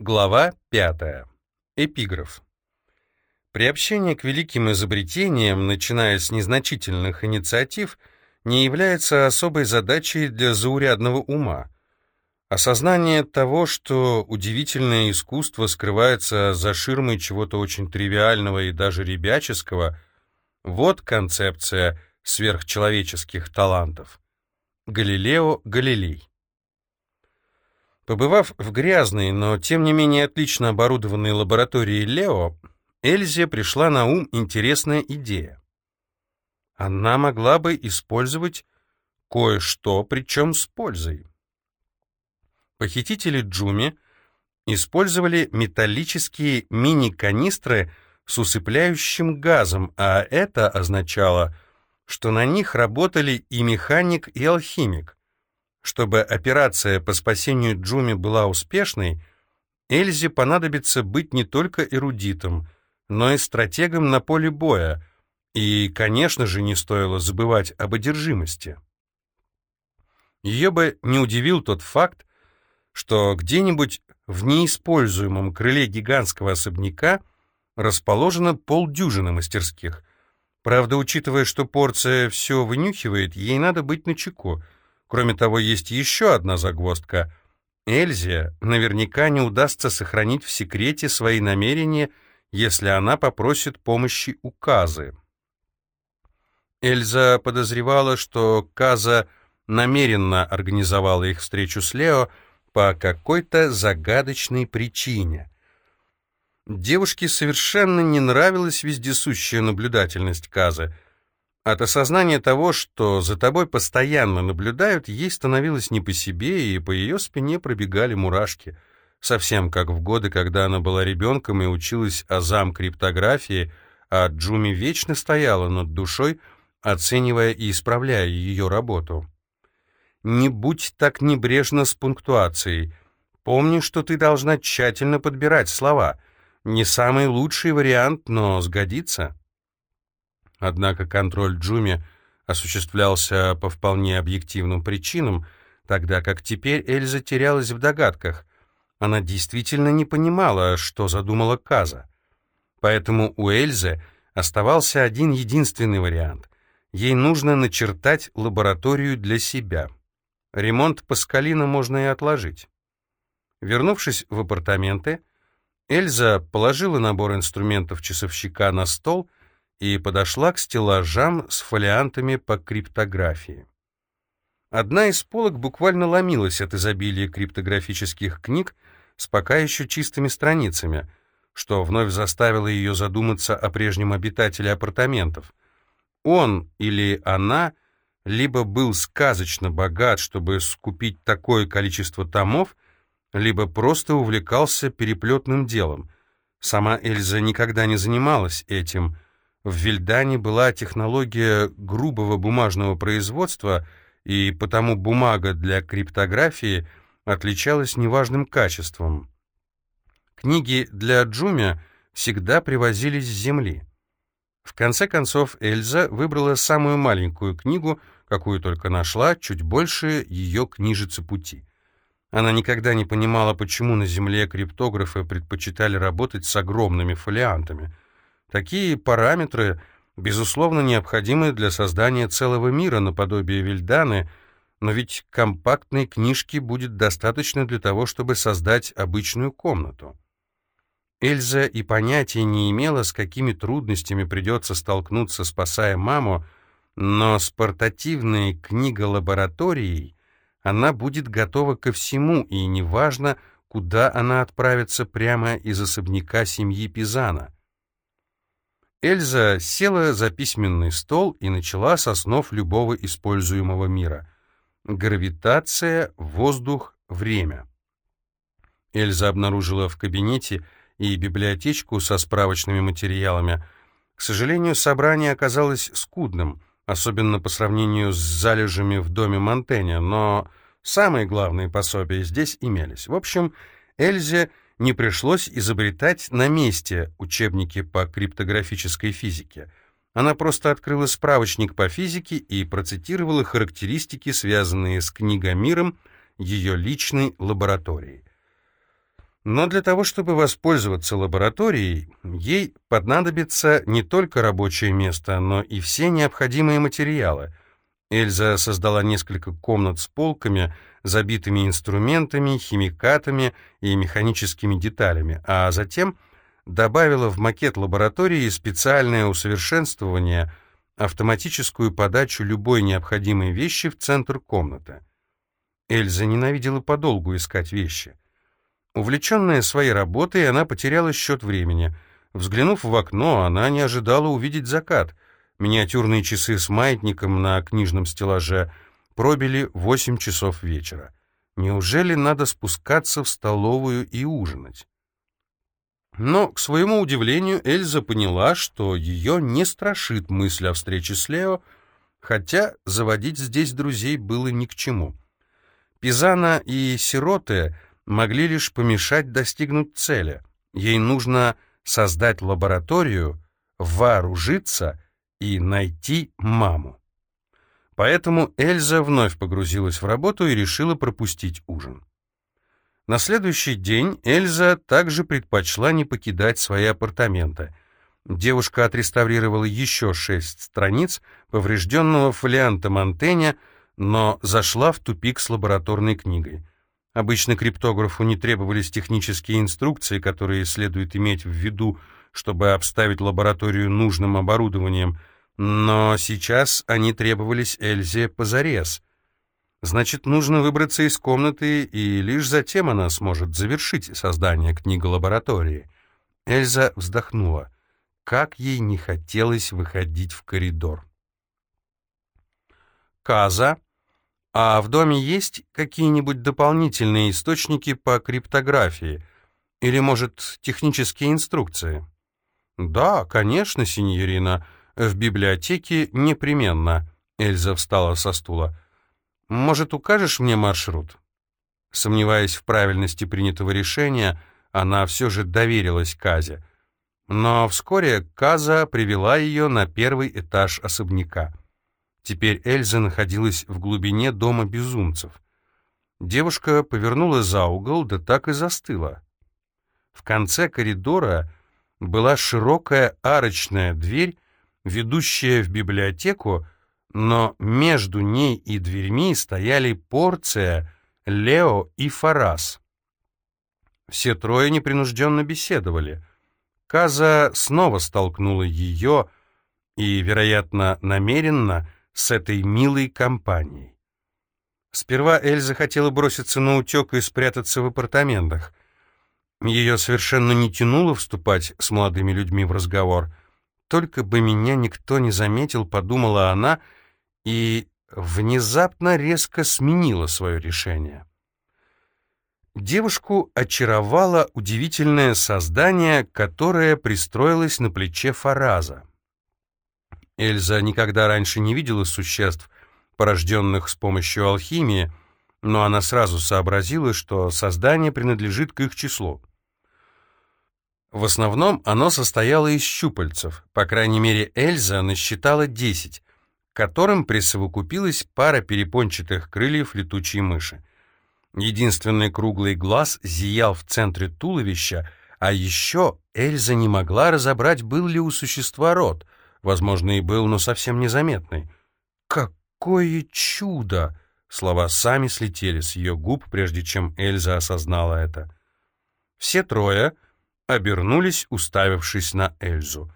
Глава 5. Эпиграф. Приобщение к великим изобретениям, начиная с незначительных инициатив, не является особой задачей для заурядного ума. Осознание того, что удивительное искусство скрывается за ширмой чего-то очень тривиального и даже ребяческого, вот концепция сверхчеловеческих талантов. Галилео Галилей. Побывав в грязной, но тем не менее отлично оборудованной лаборатории Лео, Эльзе пришла на ум интересная идея. Она могла бы использовать кое-что, причем с пользой. Похитители Джуми использовали металлические мини-канистры с усыпляющим газом, а это означало, что на них работали и механик, и алхимик. Чтобы операция по спасению Джуми была успешной, Эльзе понадобится быть не только эрудитом, но и стратегом на поле боя, и, конечно же, не стоило забывать об одержимости. Ее бы не удивил тот факт, что где-нибудь в неиспользуемом крыле гигантского особняка расположено полдюжины мастерских. Правда, учитывая, что порция все вынюхивает, ей надо быть начеку — Кроме того, есть еще одна загвоздка. Эльзе наверняка не удастся сохранить в секрете свои намерения, если она попросит помощи у Казы. Эльза подозревала, что Каза намеренно организовала их встречу с Лео по какой-то загадочной причине. Девушке совершенно не нравилась вездесущая наблюдательность Казы — от осознания того, что за тобой постоянно наблюдают, ей становилось не по себе, и по ее спине пробегали мурашки. Совсем как в годы, когда она была ребенком и училась азам криптографии, а Джуми вечно стояла над душой, оценивая и исправляя ее работу. «Не будь так небрежна с пунктуацией. Помни, что ты должна тщательно подбирать слова. Не самый лучший вариант, но сгодится». Однако контроль Джуми осуществлялся по вполне объективным причинам, тогда как теперь Эльза терялась в догадках. Она действительно не понимала, что задумала Каза. Поэтому у Эльзы оставался один единственный вариант. Ей нужно начертать лабораторию для себя. Ремонт Паскалина можно и отложить. Вернувшись в апартаменты, Эльза положила набор инструментов часовщика на стол и подошла к стеллажам с фолиантами по криптографии. Одна из полок буквально ломилась от изобилия криптографических книг с пока еще чистыми страницами, что вновь заставило ее задуматься о прежнем обитателе апартаментов. Он или она либо был сказочно богат, чтобы скупить такое количество томов, либо просто увлекался переплетным делом. Сама Эльза никогда не занималась этим — в Вильдане была технология грубого бумажного производства, и потому бумага для криптографии отличалась неважным качеством. Книги для Джуми всегда привозились с земли. В конце концов, Эльза выбрала самую маленькую книгу, какую только нашла, чуть больше ее книжицы пути. Она никогда не понимала, почему на Земле криптографы предпочитали работать с огромными фолиантами — Такие параметры, безусловно, необходимы для создания целого мира наподобие Вильданы, но ведь компактной книжки будет достаточно для того, чтобы создать обычную комнату. Эльза и понятия не имела, с какими трудностями придется столкнуться, спасая маму, но с портативной книголабораторией она будет готова ко всему, и неважно, куда она отправится прямо из особняка семьи Пизана — Эльза села за письменный стол и начала с основ любого используемого мира. Гравитация, воздух, время. Эльза обнаружила в кабинете и библиотечку со справочными материалами. К сожалению, собрание оказалось скудным, особенно по сравнению с залежами в доме Монтэня, но самые главные пособия здесь имелись. В общем, Эльзе не пришлось изобретать на месте учебники по криптографической физике. Она просто открыла справочник по физике и процитировала характеристики, связанные с книгомиром ее личной лаборатории. Но для того, чтобы воспользоваться лабораторией, ей понадобится не только рабочее место, но и все необходимые материалы. Эльза создала несколько комнат с полками, забитыми инструментами, химикатами и механическими деталями, а затем добавила в макет лаборатории специальное усовершенствование, автоматическую подачу любой необходимой вещи в центр комнаты. Эльза ненавидела подолгу искать вещи. Увлеченная своей работой, она потеряла счет времени. Взглянув в окно, она не ожидала увидеть закат. Миниатюрные часы с маятником на книжном стеллаже пробили восемь часов вечера. Неужели надо спускаться в столовую и ужинать? Но, к своему удивлению, Эльза поняла, что ее не страшит мысль о встрече с Лео, хотя заводить здесь друзей было ни к чему. Пизана и Сироты могли лишь помешать достигнуть цели. Ей нужно создать лабораторию, вооружиться и найти маму. Поэтому Эльза вновь погрузилась в работу и решила пропустить ужин. На следующий день Эльза также предпочла не покидать свои апартаменты. Девушка отреставрировала еще шесть страниц поврежденного фолианта Монтэня, но зашла в тупик с лабораторной книгой. Обычно криптографу не требовались технические инструкции, которые следует иметь в виду, чтобы обставить лабораторию нужным оборудованием, но сейчас они требовались Эльзе позарез. Значит, нужно выбраться из комнаты, и лишь затем она сможет завершить создание книголаборатории. Эльза вздохнула. Как ей не хотелось выходить в коридор. Каза а в доме есть какие-нибудь дополнительные источники по криптографии? Или, может, технические инструкции? Да, конечно, синьорина. В библиотеке непременно. Эльза встала со стула. Может, укажешь мне маршрут? Сомневаясь в правильности принятого решения, она все же доверилась Казе. Но вскоре Каза привела ее на первый этаж особняка. Теперь Эльза находилась в глубине дома безумцев. Девушка повернула за угол, да так и застыла. В конце коридора была широкая арочная дверь, ведущая в библиотеку, но между ней и дверьми стояли Порция, Лео и Фарас. Все трое непринужденно беседовали. Каза снова столкнула ее и, вероятно, намеренно, с этой милой компанией. Сперва Эльза хотела броситься на утек и спрятаться в апартаментах. Ее совершенно не тянуло вступать с молодыми людьми в разговор. «Только бы меня никто не заметил», — подумала она, и внезапно резко сменила свое решение. Девушку очаровало удивительное создание, которое пристроилось на плече Фараза. Эльза никогда раньше не видела существ, порожденных с помощью алхимии, но она сразу сообразила, что создание принадлежит к их числу. В основном оно состояло из щупальцев, по крайней мере Эльза насчитала десять, к которым присовокупилась пара перепончатых крыльев летучей мыши. Единственный круглый глаз зиял в центре туловища, а еще Эльза не могла разобрать, был ли у существа рот — Возможно, и был, но совсем незаметный. «Какое чудо!» Слова сами слетели с ее губ, прежде чем Эльза осознала это. Все трое обернулись, уставившись на Эльзу.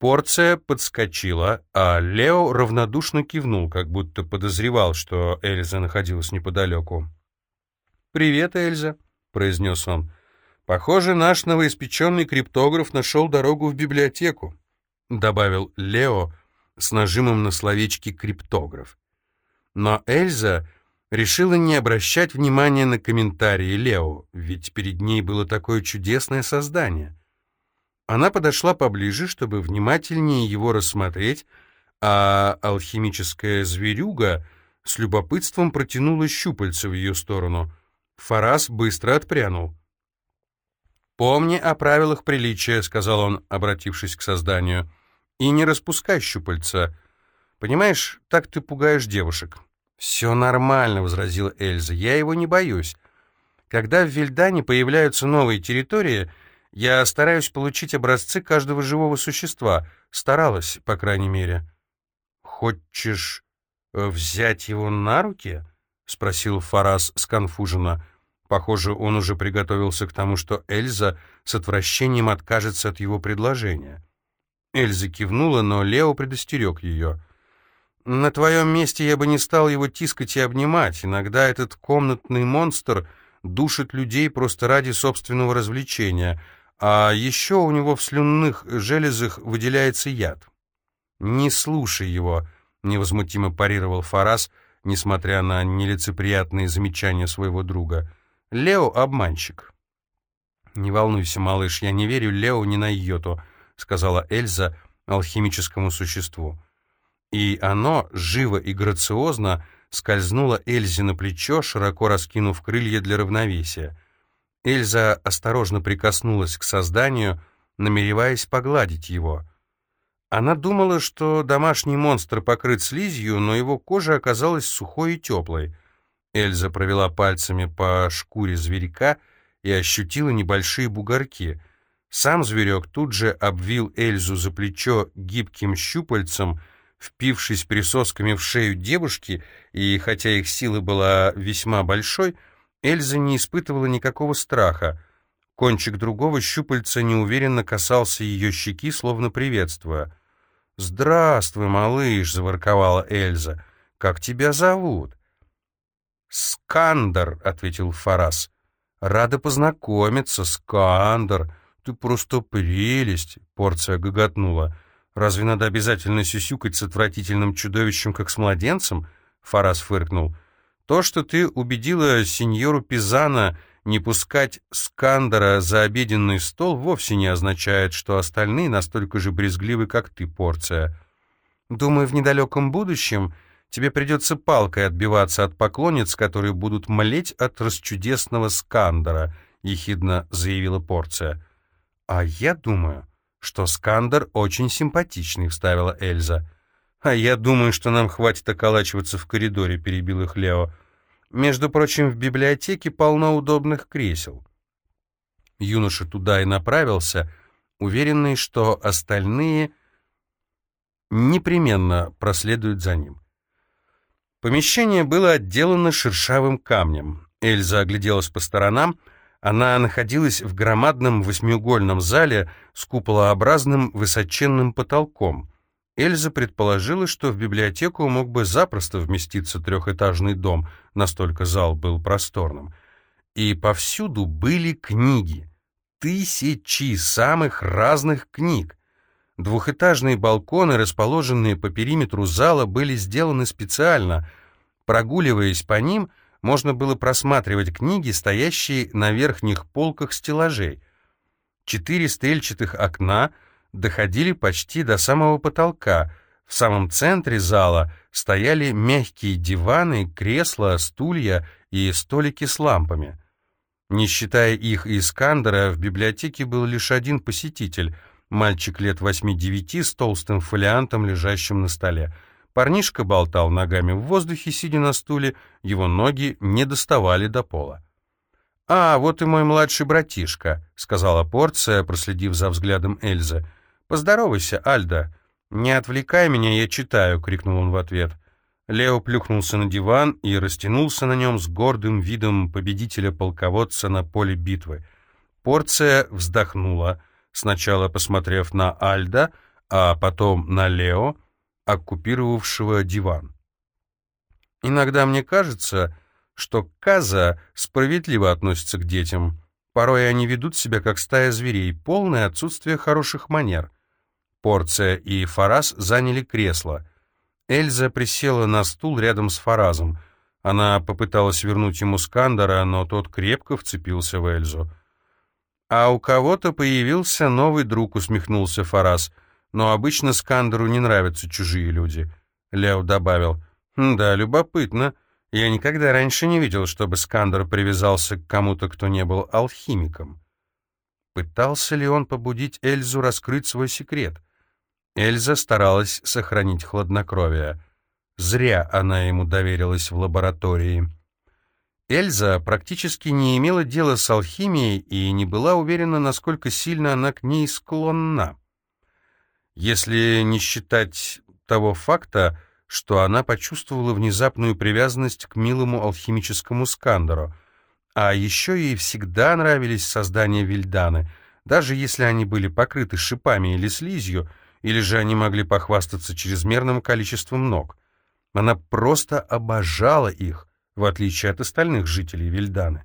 Порция подскочила, а Лео равнодушно кивнул, как будто подозревал, что Эльза находилась неподалеку. «Привет, Эльза», — произнес он. «Похоже, наш новоиспеченный криптограф нашел дорогу в библиотеку». — добавил Лео с нажимом на словечки «криптограф». Но Эльза решила не обращать внимания на комментарии Лео, ведь перед ней было такое чудесное создание. Она подошла поближе, чтобы внимательнее его рассмотреть, а алхимическая зверюга с любопытством протянула щупальца в ее сторону. Фарас быстро отпрянул. «Помни о правилах приличия», — сказал он, обратившись к созданию. И не распускай щупальца. Понимаешь, так ты пугаешь девушек». «Все нормально», — возразила Эльза. «Я его не боюсь. Когда в Вильдане появляются новые территории, я стараюсь получить образцы каждого живого существа. Старалась, по крайней мере. «Хочешь э, взять его на руки?» — спросил Фарас сконфуженно. Похоже, он уже приготовился к тому, что Эльза с отвращением откажется от его предложения. Эльза кивнула, но Лео предостерег ее. «На твоем месте я бы не стал его тискать и обнимать. Иногда этот комнатный монстр душит людей просто ради собственного развлечения, а еще у него в слюнных железах выделяется яд». «Не слушай его», — невозмутимо парировал Фарас, несмотря на нелицеприятные замечания своего друга. «Лео — обманщик». «Не волнуйся, малыш, я не верю Лео ни на йоту», — сказала Эльза алхимическому существу и оно, живо и грациозно, скользнуло Эльзе на плечо, широко раскинув крылья для равновесия. Эльза осторожно прикоснулась к созданию, намереваясь погладить его. Она думала, что домашний монстр покрыт слизью, но его кожа оказалась сухой и теплой. Эльза провела пальцами по шкуре зверька и ощутила небольшие бугорки. Сам зверек тут же обвил Эльзу за плечо гибким щупальцем — впившись присосками в шею девушки, и хотя их сила была весьма большой, Эльза не испытывала никакого страха. Кончик другого щупальца неуверенно касался ее щеки, словно приветствуя. «Здравствуй, малыш!» — заворковала Эльза. «Как тебя зовут?» «Скандер», — ответил Фарас. «Рада познакомиться, Скандер. Ты просто прелесть!» — порция гоготнула. Разве надо обязательно сюсюкать с отвратительным чудовищем, как с младенцем? Фарас фыркнул. То, что ты убедила сеньору Пизана не пускать Скандера за обеденный стол, вовсе не означает, что остальные настолько же брезгливы, как ты, порция. Думаю, в недалеком будущем тебе придется палкой отбиваться от поклонниц, которые будут млеть от расчудесного Скандера, ехидно заявила порция. А я думаю, что Скандер очень симпатичный», — вставила Эльза. «А я думаю, что нам хватит околачиваться в коридоре», — перебил их Лео. «Между прочим, в библиотеке полно удобных кресел». Юноша туда и направился, уверенный, что остальные непременно проследуют за ним. Помещение было отделано шершавым камнем. Эльза огляделась по сторонам — она находилась в громадном восьмиугольном зале с куполообразным высоченным потолком. Эльза предположила, что в библиотеку мог бы запросто вместиться трехэтажный дом, настолько зал был просторным. И повсюду были книги. Тысячи самых разных книг. Двухэтажные балконы, расположенные по периметру зала, были сделаны специально. Прогуливаясь по ним, можно было просматривать книги, стоящие на верхних полках стеллажей. Четыре стрельчатых окна доходили почти до самого потолка. В самом центре зала стояли мягкие диваны, кресла, стулья и столики с лампами. Не считая их и Искандера, в библиотеке был лишь один посетитель, мальчик лет восьми-девяти с толстым фолиантом, лежащим на столе. Парнишка болтал ногами в воздухе, сидя на стуле, его ноги не доставали до пола. «А, вот и мой младший братишка», — сказала порция, проследив за взглядом Эльзы. «Поздоровайся, Альда». «Не отвлекай меня, я читаю», — крикнул он в ответ. Лео плюхнулся на диван и растянулся на нем с гордым видом победителя-полководца на поле битвы. Порция вздохнула, сначала посмотрев на Альда, а потом на Лео — оккупировавшего диван. Иногда мне кажется, что Каза справедливо относится к детям. Порой они ведут себя как стая зверей, полное отсутствие хороших манер. Порция и Фараз заняли кресло. Эльза присела на стул рядом с Фаразом. Она попыталась вернуть ему Скандера, но тот крепко вцепился в Эльзу. «А у кого-то появился новый друг», — усмехнулся Фараз — но обычно Скандеру не нравятся чужие люди. Лео добавил, «Да, любопытно. Я никогда раньше не видел, чтобы Скандер привязался к кому-то, кто не был алхимиком». Пытался ли он побудить Эльзу раскрыть свой секрет? Эльза старалась сохранить хладнокровие. Зря она ему доверилась в лаборатории. Эльза практически не имела дела с алхимией и не была уверена, насколько сильно она к ней склонна. Если не считать того факта, что она почувствовала внезапную привязанность к милому алхимическому Скандеру, а еще ей всегда нравились создания Вильданы, даже если они были покрыты шипами или слизью, или же они могли похвастаться чрезмерным количеством ног. Она просто обожала их, в отличие от остальных жителей Вильданы.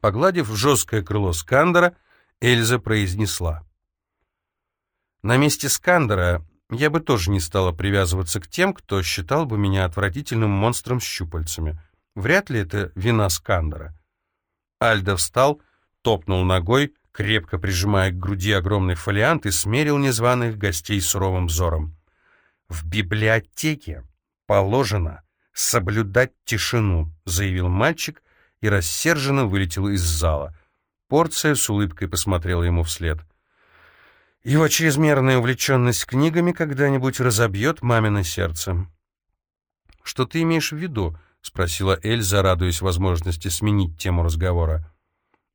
Погладив жесткое крыло Скандера, Эльза произнесла. «На месте Скандера я бы тоже не стала привязываться к тем, кто считал бы меня отвратительным монстром с щупальцами. Вряд ли это вина Скандера». Альда встал, топнул ногой, крепко прижимая к груди огромный фолиант и смерил незваных гостей суровым взором. «В библиотеке положено...» соблюдать тишину», — заявил мальчик и рассерженно вылетел из зала. Порция с улыбкой посмотрела ему вслед. «Его чрезмерная увлеченность книгами когда-нибудь разобьет мамино сердце». «Что ты имеешь в виду?» — спросила Эльза, радуясь возможности сменить тему разговора.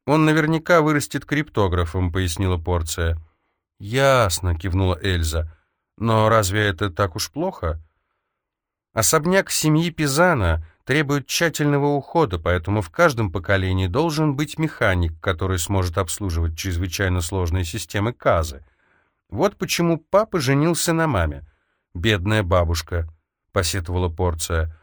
«Он наверняка вырастет криптографом», — пояснила Порция. «Ясно», — кивнула Эльза. «Но разве это так уж плохо?» Особняк семьи Пизана требует тщательного ухода, поэтому в каждом поколении должен быть механик, который сможет обслуживать чрезвычайно сложные системы КАЗы. Вот почему папа женился на маме. «Бедная бабушка», — посетовала Порция.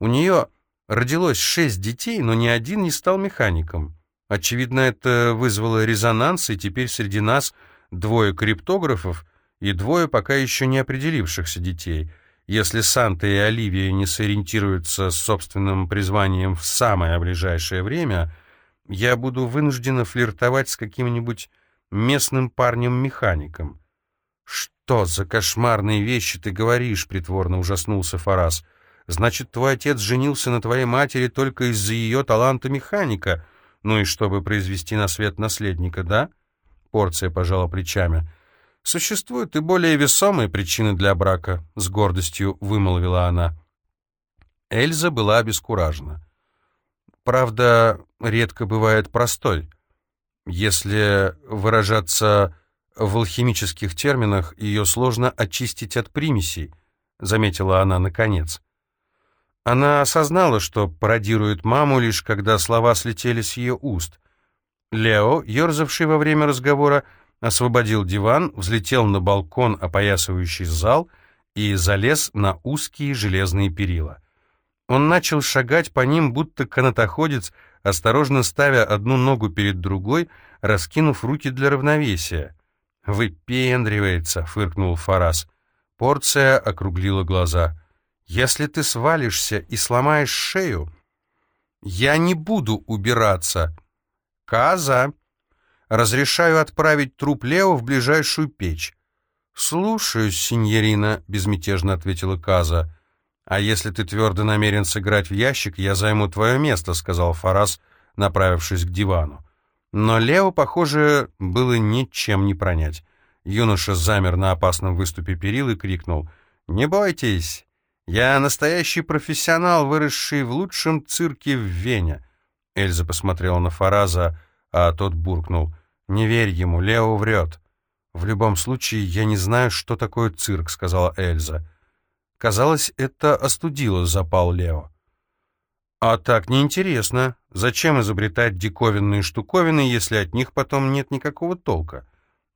«У нее родилось шесть детей, но ни один не стал механиком. Очевидно, это вызвало резонанс, и теперь среди нас двое криптографов и двое пока еще не определившихся детей — если Санта и Оливия не сориентируются с собственным призванием в самое ближайшее время, я буду вынуждена флиртовать с каким-нибудь местным парнем-механиком. «Что за кошмарные вещи ты говоришь?» — притворно ужаснулся Фарас. «Значит, твой отец женился на твоей матери только из-за ее таланта механика, ну и чтобы произвести на свет наследника, да?» Порция пожала плечами. «Существуют и более весомые причины для брака», — с гордостью вымолвила она. Эльза была обескуражена. Правда, редко бывает простой. Если выражаться в алхимических терминах, ее сложно очистить от примесей, заметила она наконец. Она осознала, что пародирует маму, лишь когда слова слетели с ее уст. Лео, ерзавший во время разговора, освободил диван, взлетел на балкон, опоясывающий зал, и залез на узкие железные перила. Он начал шагать по ним, будто канатоходец, осторожно ставя одну ногу перед другой, раскинув руки для равновесия. «Выпендривается», — фыркнул Фарас. Порция округлила глаза. «Если ты свалишься и сломаешь шею, я не буду убираться». «Каза!» Разрешаю отправить труп Лео в ближайшую печь». «Слушаюсь, синьорина», — безмятежно ответила Каза. «А если ты твердо намерен сыграть в ящик, я займу твое место», — сказал Фарас, направившись к дивану. Но Лео, похоже, было ничем не пронять. Юноша замер на опасном выступе перил и крикнул «Не бойтесь! Я настоящий профессионал, выросший в лучшем цирке в Вене». Эльза посмотрела на Фараза, а тот буркнул. «Не верь ему, Лео врет». «В любом случае, я не знаю, что такое цирк», — сказала Эльза. Казалось, это остудило запал Лео. «А так неинтересно. Зачем изобретать диковинные штуковины, если от них потом нет никакого толка?»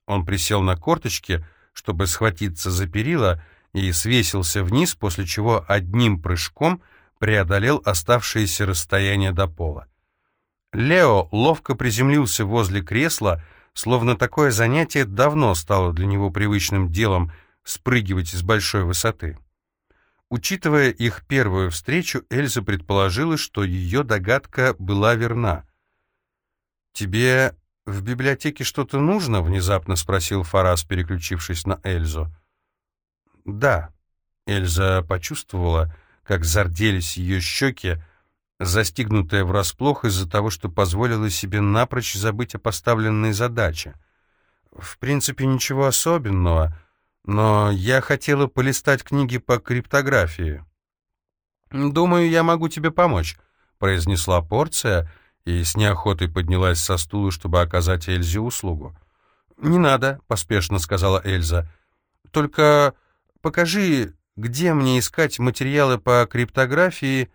Он присел на корточки, чтобы схватиться за перила, и свесился вниз, после чего одним прыжком преодолел оставшееся расстояние до пола. Лео ловко приземлился возле кресла, словно такое занятие давно стало для него привычным делом спрыгивать с большой высоты. Учитывая их первую встречу, Эльза предположила, что ее догадка была верна. «Тебе в библиотеке что-то нужно?» — внезапно спросил Фарас, переключившись на Эльзу. «Да». Эльза почувствовала, как зарделись ее щеки, застигнутая врасплох из-за того, что позволила себе напрочь забыть о поставленной задаче. В принципе, ничего особенного, но я хотела полистать книги по криптографии. «Думаю, я могу тебе помочь», — произнесла порция и с неохотой поднялась со стула, чтобы оказать Эльзе услугу. «Не надо», — поспешно сказала Эльза. «Только покажи, где мне искать материалы по криптографии...»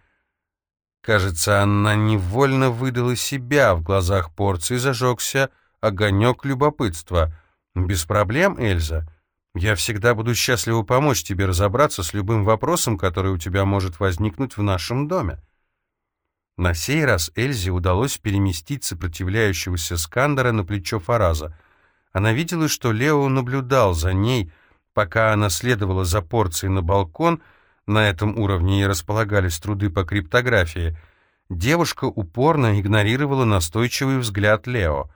Кажется, она невольно выдала себя в глазах порции, зажегся огонек любопытства. «Без проблем, Эльза. Я всегда буду счастлива помочь тебе разобраться с любым вопросом, который у тебя может возникнуть в нашем доме». На сей раз Эльзе удалось переместить сопротивляющегося Скандера на плечо Фараза. Она видела, что Лео наблюдал за ней, пока она следовала за порцией на балкон, на этом уровне и располагались труды по криптографии. Девушка упорно игнорировала настойчивый взгляд Лео.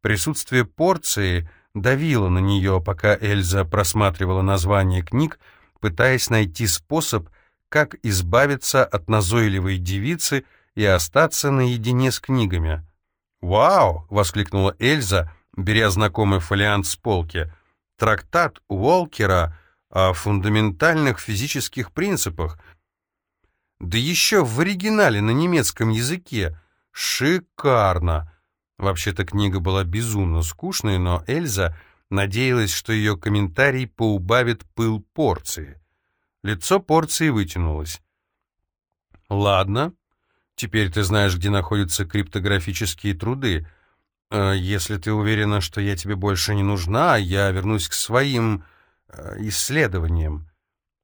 Присутствие порции — давила на нее, пока Эльза просматривала названия книг, пытаясь найти способ, как избавиться от назойливой девицы и остаться наедине с книгами. «Вау!» — воскликнула Эльза, беря знакомый фолиант с полки. «Трактат Уолкера о фундаментальных физических принципах. Да еще в оригинале на немецком языке. Шикарно!» Вообще-то книга была безумно скучной, но Эльза надеялась, что ее комментарий поубавит пыл порции. Лицо порции вытянулось. «Ладно, теперь ты знаешь, где находятся криптографические труды. Э, если ты уверена, что я тебе больше не нужна, я вернусь к своим э, исследованиям».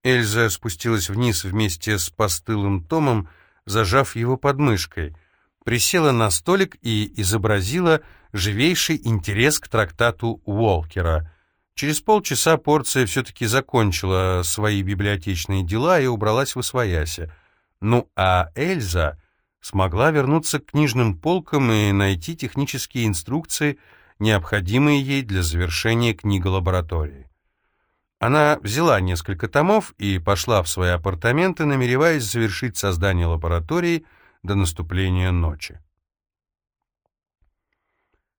Эльза спустилась вниз вместе с постылым томом, зажав его подмышкой — присела на столик и изобразила живейший интерес к трактату Уолкера. Через полчаса порция все-таки закончила свои библиотечные дела и убралась в освояси. Ну а Эльза смогла вернуться к книжным полкам и найти технические инструкции, необходимые ей для завершения книголаборатории. Она взяла несколько томов и пошла в свои апартаменты, намереваясь завершить создание лаборатории — до наступления ночи.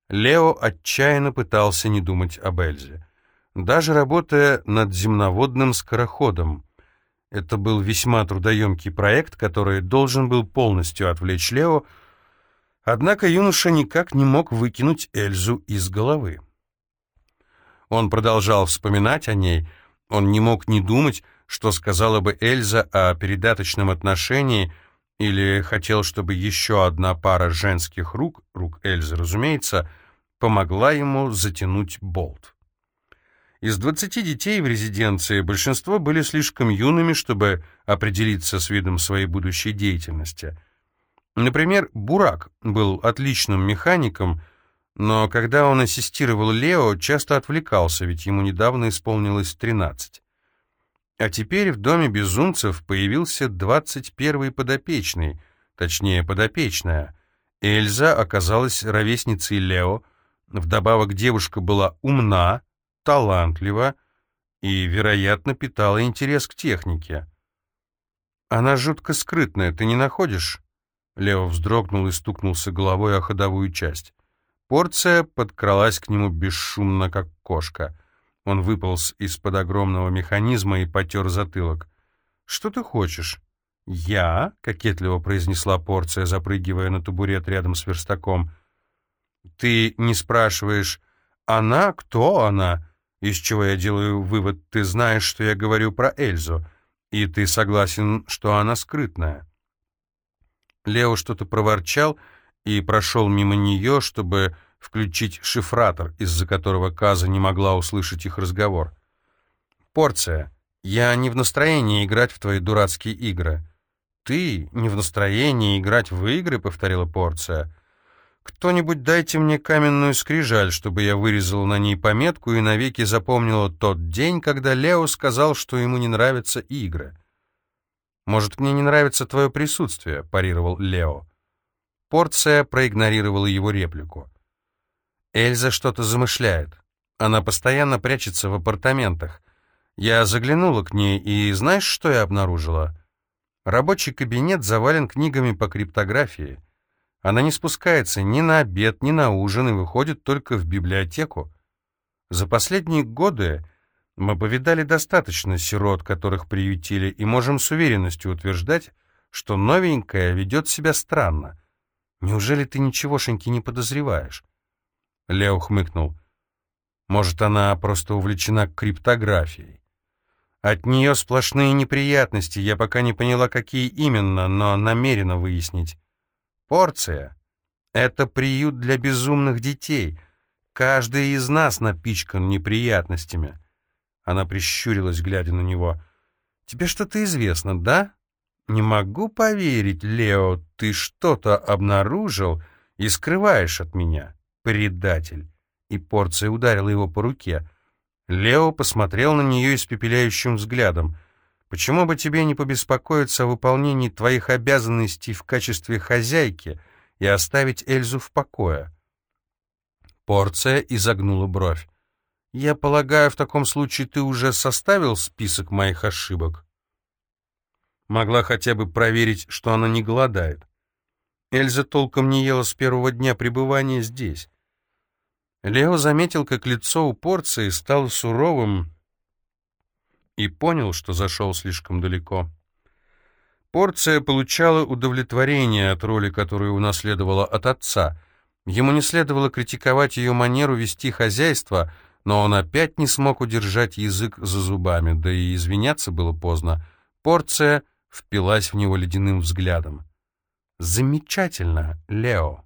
Лео отчаянно пытался не думать об Эльзе. Даже работая над земноводным скороходом, это был весьма трудоемкий проект, который должен был полностью отвлечь Лео, однако юноша никак не мог выкинуть Эльзу из головы. Он продолжал вспоминать о ней, он не мог не думать, что сказала бы Эльза о передаточном отношении — или хотел, чтобы еще одна пара женских рук, рук Эльзы, разумеется, помогла ему затянуть болт. Из двадцати детей в резиденции большинство были слишком юными, чтобы определиться с видом своей будущей деятельности. Например, Бурак был отличным механиком, но когда он ассистировал Лео, часто отвлекался, ведь ему недавно исполнилось тринадцать. А теперь в доме безумцев появился двадцать первый подопечный, точнее, подопечная. Эльза оказалась ровесницей Лео, вдобавок девушка была умна, талантлива и, вероятно, питала интерес к технике. «Она жутко скрытная, ты не находишь?» Лео вздрогнул и стукнулся головой о ходовую часть. Порция подкралась к нему бесшумно, как кошка — он выполз из-под огромного механизма и потер затылок. «Что ты хочешь?» «Я?» — кокетливо произнесла порция, запрыгивая на табурет рядом с верстаком. «Ты не спрашиваешь, она? Кто она?» Из чего я делаю вывод, ты знаешь, что я говорю про Эльзу, и ты согласен, что она скрытная. Лео что-то проворчал и прошел мимо нее, чтобы включить шифратор, из-за которого Каза не могла услышать их разговор. «Порция, я не в настроении играть в твои дурацкие игры». «Ты не в настроении играть в игры?» — повторила Порция. «Кто-нибудь дайте мне каменную скрижаль, чтобы я вырезала на ней пометку и навеки запомнила тот день, когда Лео сказал, что ему не нравятся игры». «Может, мне не нравится твое присутствие?» — парировал Лео. Порция проигнорировала его реплику. Эльза что-то замышляет. Она постоянно прячется в апартаментах. Я заглянула к ней, и знаешь, что я обнаружила? Рабочий кабинет завален книгами по криптографии. Она не спускается ни на обед, ни на ужин и выходит только в библиотеку. За последние годы мы повидали достаточно сирот, которых приютили, и можем с уверенностью утверждать, что новенькая ведет себя странно. Неужели ты ничегошеньки не подозреваешь?» Лео хмыкнул. «Может, она просто увлечена криптографией. От нее сплошные неприятности, я пока не поняла, какие именно, но намерена выяснить. Порция — это приют для безумных детей. Каждый из нас напичкан неприятностями». Она прищурилась, глядя на него. «Тебе что-то известно, да?» «Не могу поверить, Лео, ты что-то обнаружил и скрываешь от меня, предатель!» И порция ударила его по руке. Лео посмотрел на нее испепеляющим взглядом. «Почему бы тебе не побеспокоиться о выполнении твоих обязанностей в качестве хозяйки и оставить Эльзу в покое?» Порция изогнула бровь. «Я полагаю, в таком случае ты уже составил список моих ошибок?» Могла хотя бы проверить, что она не голодает. Эльза толком не ела с первого дня пребывания здесь. Лео заметил, как лицо у порции стало суровым и понял, что зашел слишком далеко. Порция получала удовлетворение от роли, которую унаследовала от отца. Ему не следовало критиковать ее манеру вести хозяйство, но он опять не смог удержать язык за зубами, да и извиняться было поздно. Порция — впилась в него ледяным взглядом. «Замечательно, Лео.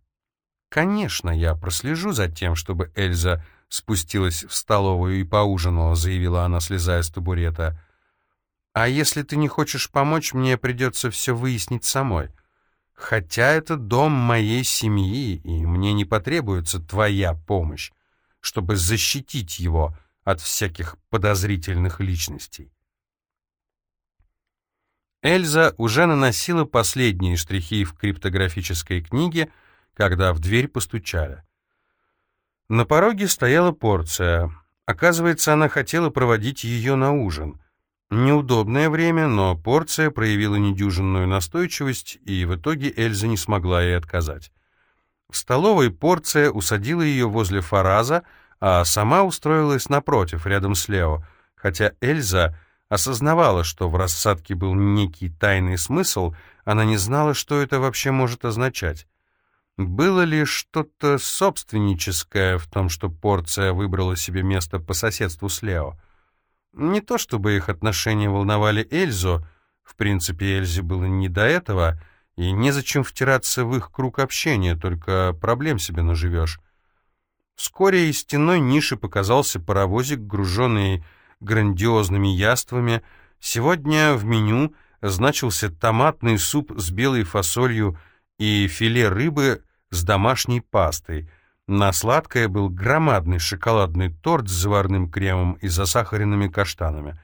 Конечно, я прослежу за тем, чтобы Эльза спустилась в столовую и поужинала», — заявила она, слезая с табурета. «А если ты не хочешь помочь, мне придется все выяснить самой. Хотя это дом моей семьи, и мне не потребуется твоя помощь, чтобы защитить его от всяких подозрительных личностей». Эльза уже наносила последние штрихи в криптографической книге, когда в дверь постучали. На пороге стояла порция. Оказывается, она хотела проводить ее на ужин. Неудобное время, но порция проявила недюжинную настойчивость, и в итоге Эльза не смогла ей отказать. В столовой порция усадила ее возле фараза, а сама устроилась напротив, рядом с Лео, хотя Эльза осознавала, что в рассадке был некий тайный смысл, она не знала, что это вообще может означать. Было ли что-то собственническое в том, что порция выбрала себе место по соседству с Лео? Не то чтобы их отношения волновали Эльзу, в принципе, Эльзе было не до этого, и незачем втираться в их круг общения, только проблем себе наживешь. Вскоре из стеной ниши показался паровозик, груженный грандиозными яствами, сегодня в меню значился томатный суп с белой фасолью и филе рыбы с домашней пастой. На сладкое был громадный шоколадный торт с заварным кремом и засахаренными каштанами.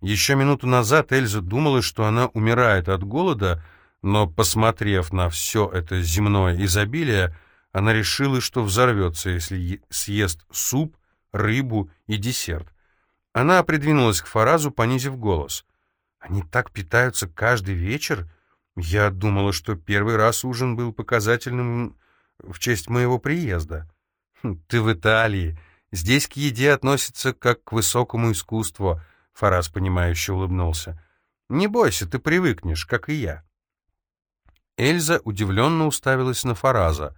Еще минуту назад Эльза думала, что она умирает от голода, но, посмотрев на все это земное изобилие, она решила, что взорвется, если съест суп, рыбу и десерт. Она придвинулась к Фаразу, понизив голос. «Они так питаются каждый вечер? Я думала, что первый раз ужин был показательным в честь моего приезда». «Хм, «Ты в Италии. Здесь к еде относятся как к высокому искусству», — Фараз, понимающе улыбнулся. «Не бойся, ты привыкнешь, как и я». Эльза удивленно уставилась на Фараза.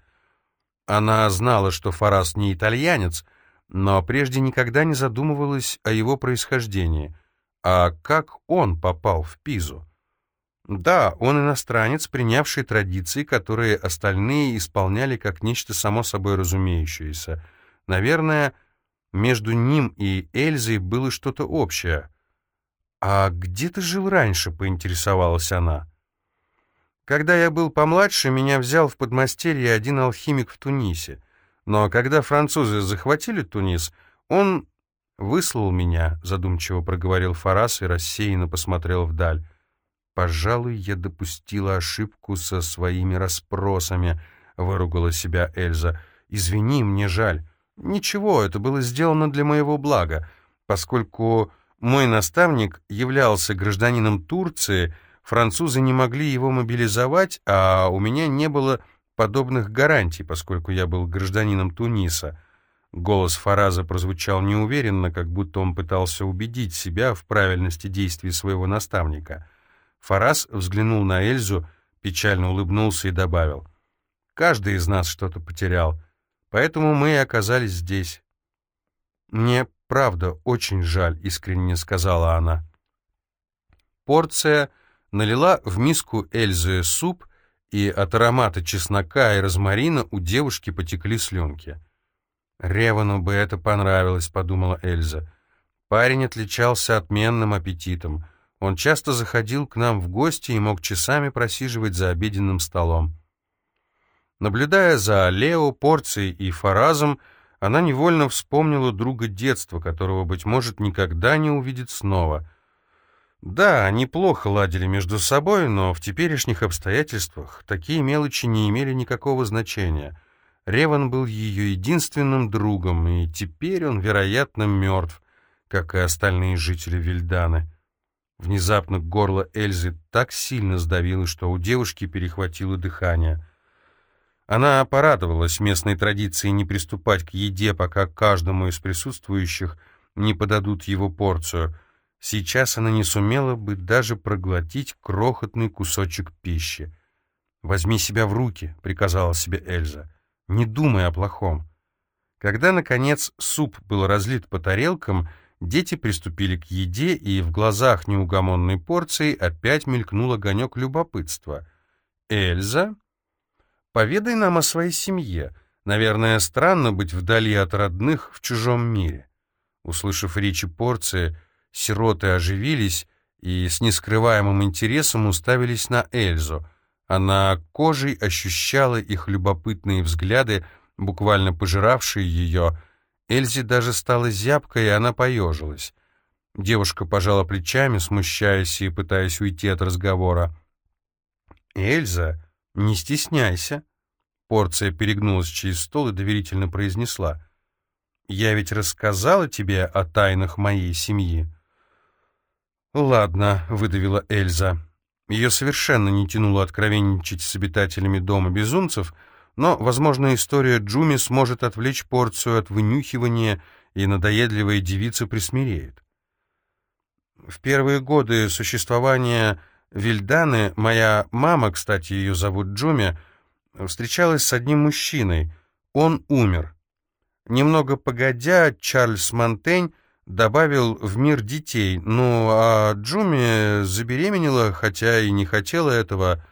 Она знала, что Фараз не итальянец, но прежде никогда не задумывалась о его происхождении. А как он попал в Пизу? Да, он иностранец, принявший традиции, которые остальные исполняли как нечто само собой разумеющееся. Наверное, между ним и Эльзой было что-то общее. «А где ты жил раньше?» — поинтересовалась она. «Когда я был помладше, меня взял в подмастерье один алхимик в Тунисе. Но когда французы захватили Тунис, он выслал меня, задумчиво проговорил Фарас и рассеянно посмотрел вдаль. Пожалуй, я допустила ошибку со своими расспросами, выругала себя Эльза. Извини, мне жаль. Ничего, это было сделано для моего блага, поскольку мой наставник являлся гражданином Турции, французы не могли его мобилизовать, а у меня не было подобных гарантий, поскольку я был гражданином Туниса. Голос Фараза прозвучал неуверенно, как будто он пытался убедить себя в правильности действий своего наставника. Фарас взглянул на Эльзу, печально улыбнулся и добавил. «Каждый из нас что-то потерял, поэтому мы и оказались здесь». «Мне правда очень жаль», — искренне сказала она. Порция налила в миску Эльзы суп, и от аромата чеснока и розмарина у девушки потекли слюнки. «Ревану бы это понравилось», — подумала Эльза. Парень отличался отменным аппетитом. Он часто заходил к нам в гости и мог часами просиживать за обеденным столом. Наблюдая за Лео, Порцией и Фаразом, она невольно вспомнила друга детства, которого, быть может, никогда не увидит снова. Да, они плохо ладили между собой, но в теперешних обстоятельствах такие мелочи не имели никакого значения. Реван был ее единственным другом, и теперь он, вероятно, мертв, как и остальные жители Вильданы. Внезапно горло Эльзы так сильно сдавило, что у девушки перехватило дыхание. Она порадовалась местной традиции не приступать к еде, пока каждому из присутствующих не подадут его порцию. Сейчас она не сумела бы даже проглотить крохотный кусочек пищи. «Возьми себя в руки», — приказала себе Эльза не думай о плохом. Когда, наконец, суп был разлит по тарелкам, дети приступили к еде, и в глазах неугомонной порции опять мелькнул огонек любопытства. «Эльза, поведай нам о своей семье. Наверное, странно быть вдали от родных в чужом мире». Услышав речи порции, сироты оживились и с нескрываемым интересом уставились на Эльзу — она кожей ощущала их любопытные взгляды, буквально пожиравшие ее. Эльзе даже стала зябкой, и она поежилась. Девушка пожала плечами, смущаясь и пытаясь уйти от разговора. «Эльза, не стесняйся!» Порция перегнулась через стол и доверительно произнесла. «Я ведь рассказала тебе о тайнах моей семьи». «Ладно», — выдавила Эльза. Ее совершенно не тянуло откровенничать с обитателями дома безумцев, но, возможно, история Джуми сможет отвлечь порцию от вынюхивания, и надоедливая девица присмиреет. В первые годы существования Вильданы моя мама, кстати, ее зовут Джуми, встречалась с одним мужчиной. Он умер. Немного погодя, Чарльз Монтень добавил в мир детей, ну а Джуми забеременела, хотя и не хотела этого,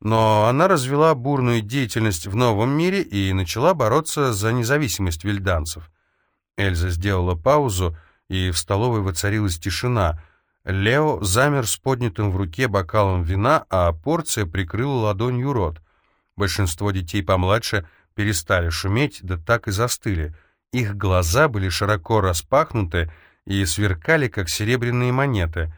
но она развела бурную деятельность в новом мире и начала бороться за независимость вильданцев. Эльза сделала паузу, и в столовой воцарилась тишина. Лео замер с поднятым в руке бокалом вина, а порция прикрыла ладонью рот. Большинство детей помладше перестали шуметь, да так и застыли — их глаза были широко распахнуты и сверкали, как серебряные монеты.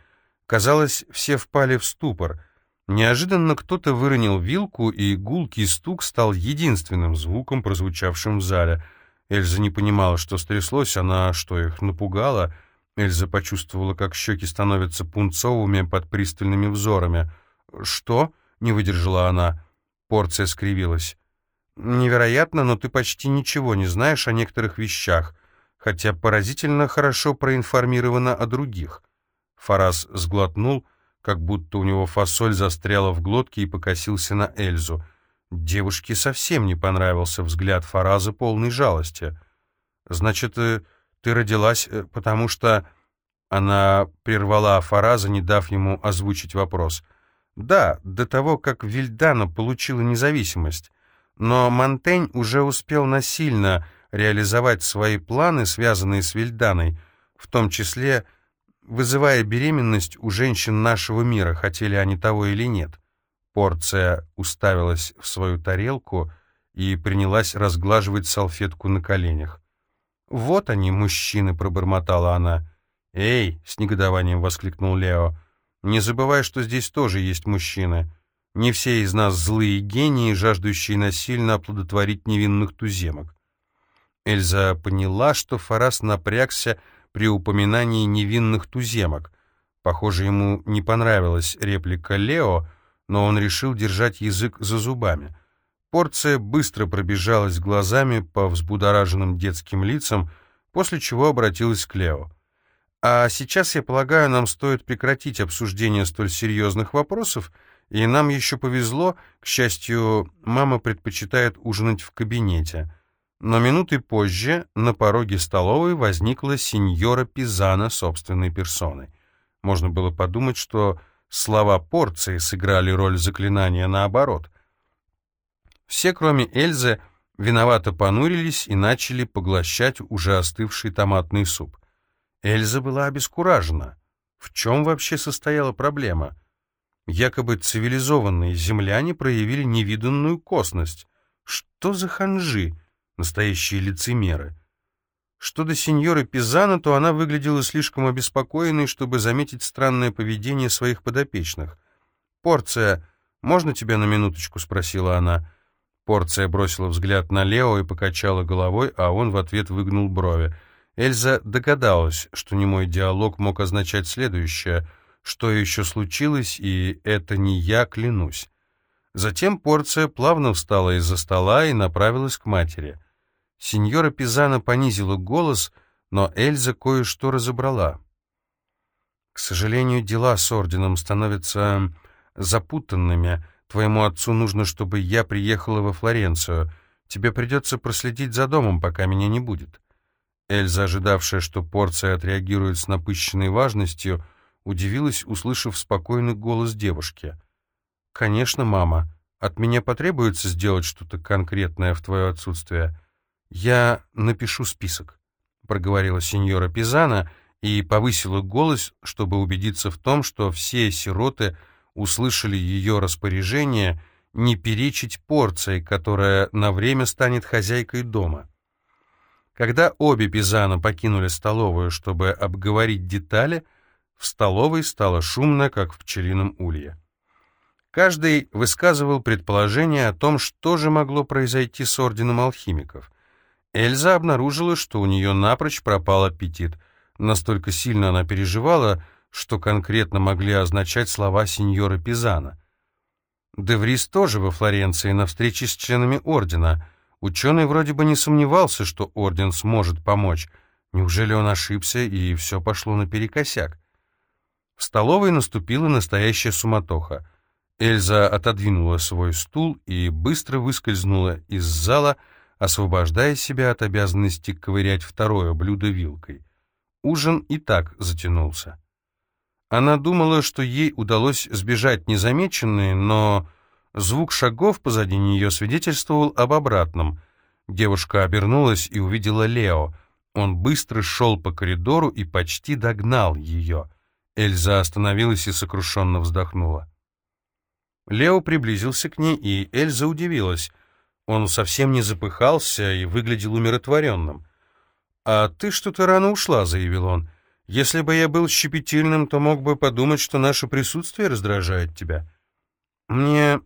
Казалось, все впали в ступор. Неожиданно кто-то выронил вилку, и гулкий стук стал единственным звуком, прозвучавшим в зале. Эльза не понимала, что стряслось, она что, их напугала? Эльза почувствовала, как щеки становятся пунцовыми под пристальными взорами. «Что?» — не выдержала она. Порция скривилась. Невероятно, но ты почти ничего не знаешь о некоторых вещах, хотя поразительно хорошо проинформирована о других. Фарас сглотнул, как будто у него фасоль застряла в глотке и покосился на Эльзу. Девушке совсем не понравился взгляд Фараза полной жалости. «Значит, э, ты родилась, э, потому что...» Она прервала Фараза, не дав ему озвучить вопрос. «Да, до того, как Вильдана получила независимость. Но Монтень уже успел насильно реализовать свои планы, связанные с Вильданой, в том числе вызывая беременность у женщин нашего мира, хотели они того или нет. Порция уставилась в свою тарелку и принялась разглаживать салфетку на коленях. «Вот они, мужчины!» — пробормотала она. «Эй!» — с негодованием воскликнул Лео. «Не забывай, что здесь тоже есть мужчины. Не все из нас злые гении, жаждущие насильно оплодотворить невинных туземок. Эльза поняла, что Фарас напрягся при упоминании невинных туземок. Похоже, ему не понравилась реплика Лео, но он решил держать язык за зубами. Порция быстро пробежалась глазами по взбудораженным детским лицам, после чего обратилась к Лео. А сейчас, я полагаю, нам стоит прекратить обсуждение столь серьезных вопросов, и нам еще повезло, к счастью, мама предпочитает ужинать в кабинете. Но минуты позже на пороге столовой возникла сеньора Пизана собственной персоной. Можно было подумать, что слова порции сыграли роль заклинания наоборот. Все, кроме Эльзы, виновато понурились и начали поглощать уже остывший томатный суп. Эльза была обескуражена. В чем вообще состояла проблема? Якобы цивилизованные земляне проявили невиданную косность. Что за ханжи, настоящие лицемеры? Что до сеньоры Пизана, то она выглядела слишком обеспокоенной, чтобы заметить странное поведение своих подопечных. «Порция, можно тебя на минуточку?» — спросила она. Порция бросила взгляд на Лео и покачала головой, а он в ответ выгнул брови. Эльза догадалась, что немой диалог мог означать следующее «что еще случилось, и это не я, клянусь». Затем порция плавно встала из-за стола и направилась к матери. Сеньора Пизана понизила голос, но Эльза кое-что разобрала. «К сожалению, дела с орденом становятся запутанными. Твоему отцу нужно, чтобы я приехала во Флоренцию. Тебе придется проследить за домом, пока меня не будет». Эльза, ожидавшая, что порция отреагирует с напыщенной важностью, удивилась, услышав спокойный голос девушки. «Конечно, мама. От меня потребуется сделать что-то конкретное в твое отсутствие. Я напишу список», — проговорила сеньора Пизана и повысила голос, чтобы убедиться в том, что все сироты услышали ее распоряжение не перечить порцией, которая на время станет хозяйкой дома. Когда обе Пизана покинули столовую, чтобы обговорить детали, в столовой стало шумно, как в пчелином улье. Каждый высказывал предположение о том, что же могло произойти с Орденом Алхимиков. Эльза обнаружила, что у нее напрочь пропал аппетит. Настолько сильно она переживала, что конкретно могли означать слова сеньора Пизана. Деврис тоже во Флоренции на встрече с членами Ордена — Ученый вроде бы не сомневался, что Орден сможет помочь. Неужели он ошибся, и все пошло наперекосяк? В столовой наступила настоящая суматоха. Эльза отодвинула свой стул и быстро выскользнула из зала, освобождая себя от обязанности ковырять второе блюдо вилкой. Ужин и так затянулся. Она думала, что ей удалось сбежать незамеченной, но Звук шагов позади нее свидетельствовал об обратном. Девушка обернулась и увидела Лео. Он быстро шел по коридору и почти догнал ее. Эльза остановилась и сокрушенно вздохнула. Лео приблизился к ней, и Эльза удивилась. Он совсем не запыхался и выглядел умиротворенным. «А ты что-то рано ушла», — заявил он. «Если бы я был щепетильным, то мог бы подумать, что наше присутствие раздражает тебя». «Мне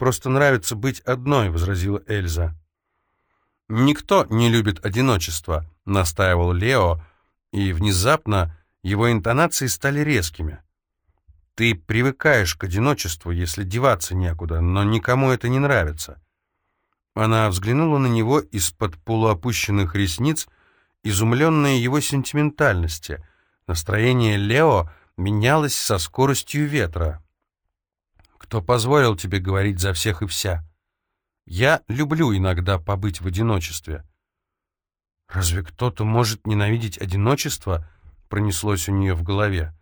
Просто нравится быть одной», — возразила Эльза. «Никто не любит одиночество», — настаивал Лео, и внезапно его интонации стали резкими. «Ты привыкаешь к одиночеству, если деваться некуда, но никому это не нравится». Она взглянула на него из-под полуопущенных ресниц, изумленная его сентиментальности. Настроение Лео менялось со скоростью ветра. Кто позволил тебе говорить за всех и вся? Я люблю иногда побыть в одиночестве. Разве кто-то может ненавидеть одиночество? Пронеслось у нее в голове.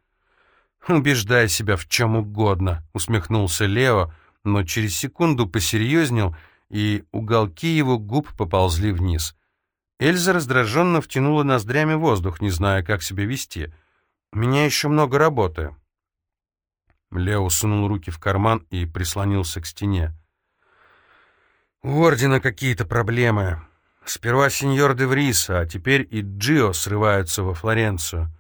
Убеждай себя в чем угодно, усмехнулся Лео, но через секунду посерьезнел, и уголки его губ поползли вниз. Эльза раздраженно втянула ноздрями воздух, не зная, как себя вести. «У меня еще много работы». Лео сунул руки в карман и прислонился к стене. «У Ордена какие-то проблемы. Сперва сеньор де Вриса, а теперь и Джио срываются во Флоренцию.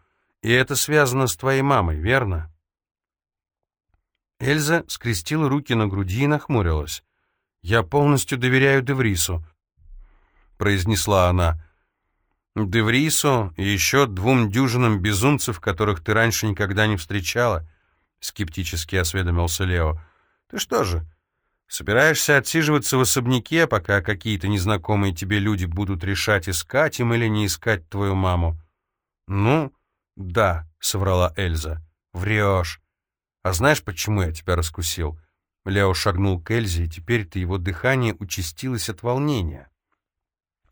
И это связано с твоей мамой, верно?» Эльза скрестила руки на груди и нахмурилась. «Я полностью доверяю Деврису», — произнесла она. «Деврису и еще двум дюжинам безумцев, которых ты раньше никогда не встречала». — скептически осведомился Лео. «Ты что же, собираешься отсиживаться в особняке, пока какие-то незнакомые тебе люди будут решать, искать им или не искать твою маму?» «Ну, «Да», — соврала Эльза. «Врешь. А знаешь, почему я тебя раскусил?» Лео шагнул к Эльзе, и теперь-то его дыхание участилось от волнения.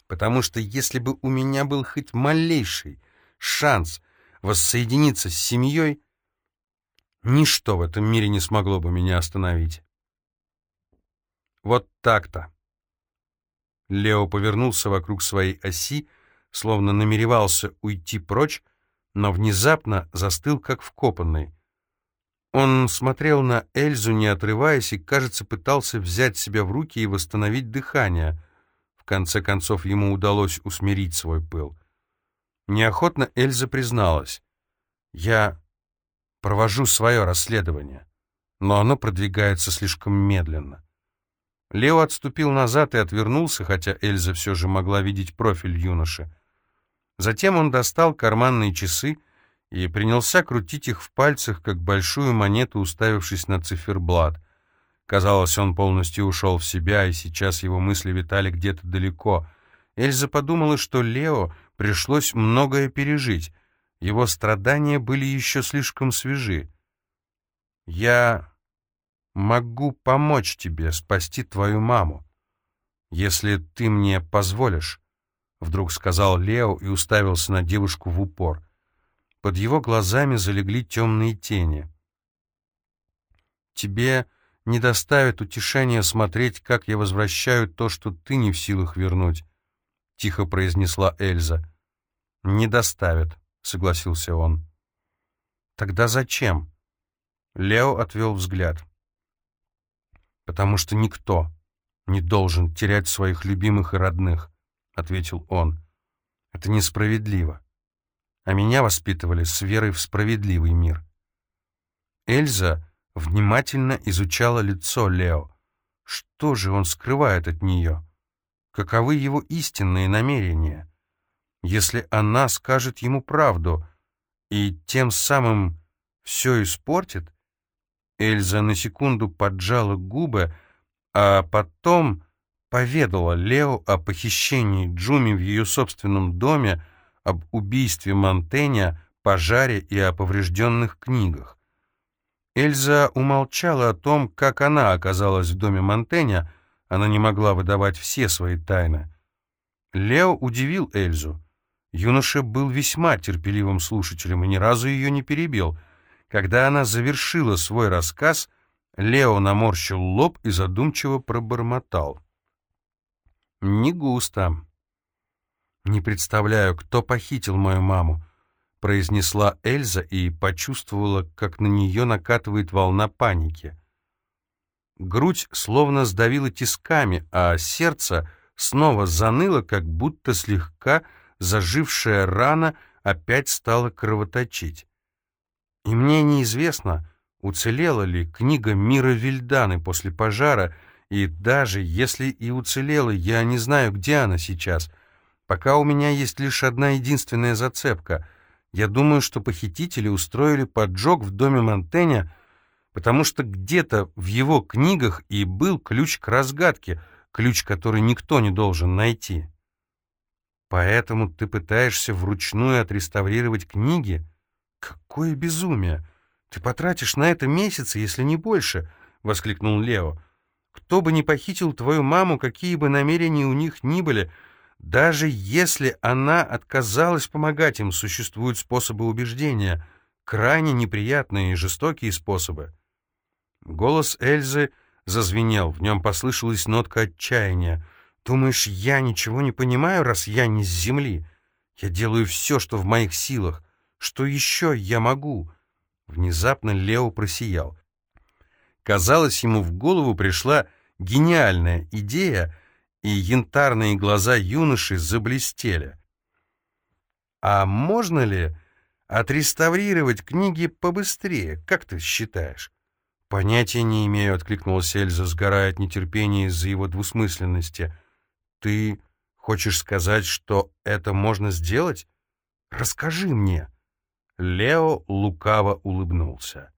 «Потому что если бы у меня был хоть малейший шанс воссоединиться с семьей, ничто в этом мире не смогло бы меня остановить». «Вот так-то». Лео повернулся вокруг своей оси, словно намеревался уйти прочь, но внезапно застыл, как вкопанный. Он смотрел на Эльзу, не отрываясь, и, кажется, пытался взять себя в руки и восстановить дыхание. В конце концов, ему удалось усмирить свой пыл. Неохотно Эльза призналась. «Я провожу свое расследование, но оно продвигается слишком медленно». Лео отступил назад и отвернулся, хотя Эльза все же могла видеть профиль юноши. Затем он достал карманные часы и принялся крутить их в пальцах, как большую монету, уставившись на циферблат. Казалось, он полностью ушел в себя, и сейчас его мысли витали где-то далеко. Эльза подумала, что Лео пришлось многое пережить. Его страдания были еще слишком свежи. «Я могу помочь тебе спасти твою маму, если ты мне позволишь», — вдруг сказал Лео и уставился на девушку в упор. Под его глазами залегли темные тени. «Тебе не доставит утешения смотреть, как я возвращаю то, что ты не в силах вернуть», — тихо произнесла Эльза. «Не доставит», — согласился он. «Тогда зачем?» Лео отвел взгляд. «Потому что никто не должен терять своих любимых и родных. — ответил он. «Это несправедливо. А меня воспитывали с верой в справедливый мир». Эльза внимательно изучала лицо Лео. Что же он скрывает от нее? Каковы его истинные намерения? Если она скажет ему правду и тем самым все испортит, Эльза на секунду поджала губы, а потом поведала Лео о похищении Джуми в ее собственном доме, об убийстве Монтэня, пожаре и о поврежденных книгах. Эльза умолчала о том, как она оказалась в доме Монтэня, она не могла выдавать все свои тайны. Лео удивил Эльзу. Юноша был весьма терпеливым слушателем и ни разу ее не перебил. Когда она завершила свой рассказ, Лео наморщил лоб и задумчиво пробормотал — не густо. Не представляю, кто похитил мою маму, произнесла Эльза и почувствовала, как на нее накатывает волна паники. Грудь словно сдавила тисками, а сердце снова заныло, как будто слегка зажившая рана опять стала кровоточить. И мне неизвестно, уцелела ли книга Мира Вильданы после пожара, и даже если и уцелела, я не знаю, где она сейчас. Пока у меня есть лишь одна единственная зацепка. Я думаю, что похитители устроили поджог в доме Монтэня, потому что где-то в его книгах и был ключ к разгадке, ключ, который никто не должен найти. Поэтому ты пытаешься вручную отреставрировать книги? Какое безумие! Ты потратишь на это месяцы, если не больше, — воскликнул Лео. Кто бы ни похитил твою маму, какие бы намерения у них ни были, даже если она отказалась помогать им, существуют способы убеждения, крайне неприятные и жестокие способы. Голос Эльзы зазвенел, в нем послышалась нотка отчаяния. «Думаешь, я ничего не понимаю, раз я не с земли? Я делаю все, что в моих силах. Что еще я могу?» Внезапно Лео просиял. Казалось, ему в голову пришла гениальная идея, и янтарные глаза юноши заблестели. «А можно ли отреставрировать книги побыстрее, как ты считаешь?» «Понятия не имею», — откликнулась Эльза, сгорая от нетерпения из-за его двусмысленности. «Ты хочешь сказать, что это можно сделать? Расскажи мне». Лео лукаво улыбнулся.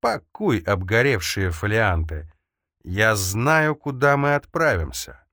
Пакуй обгоревшие фолианты. Я знаю, куда мы отправимся.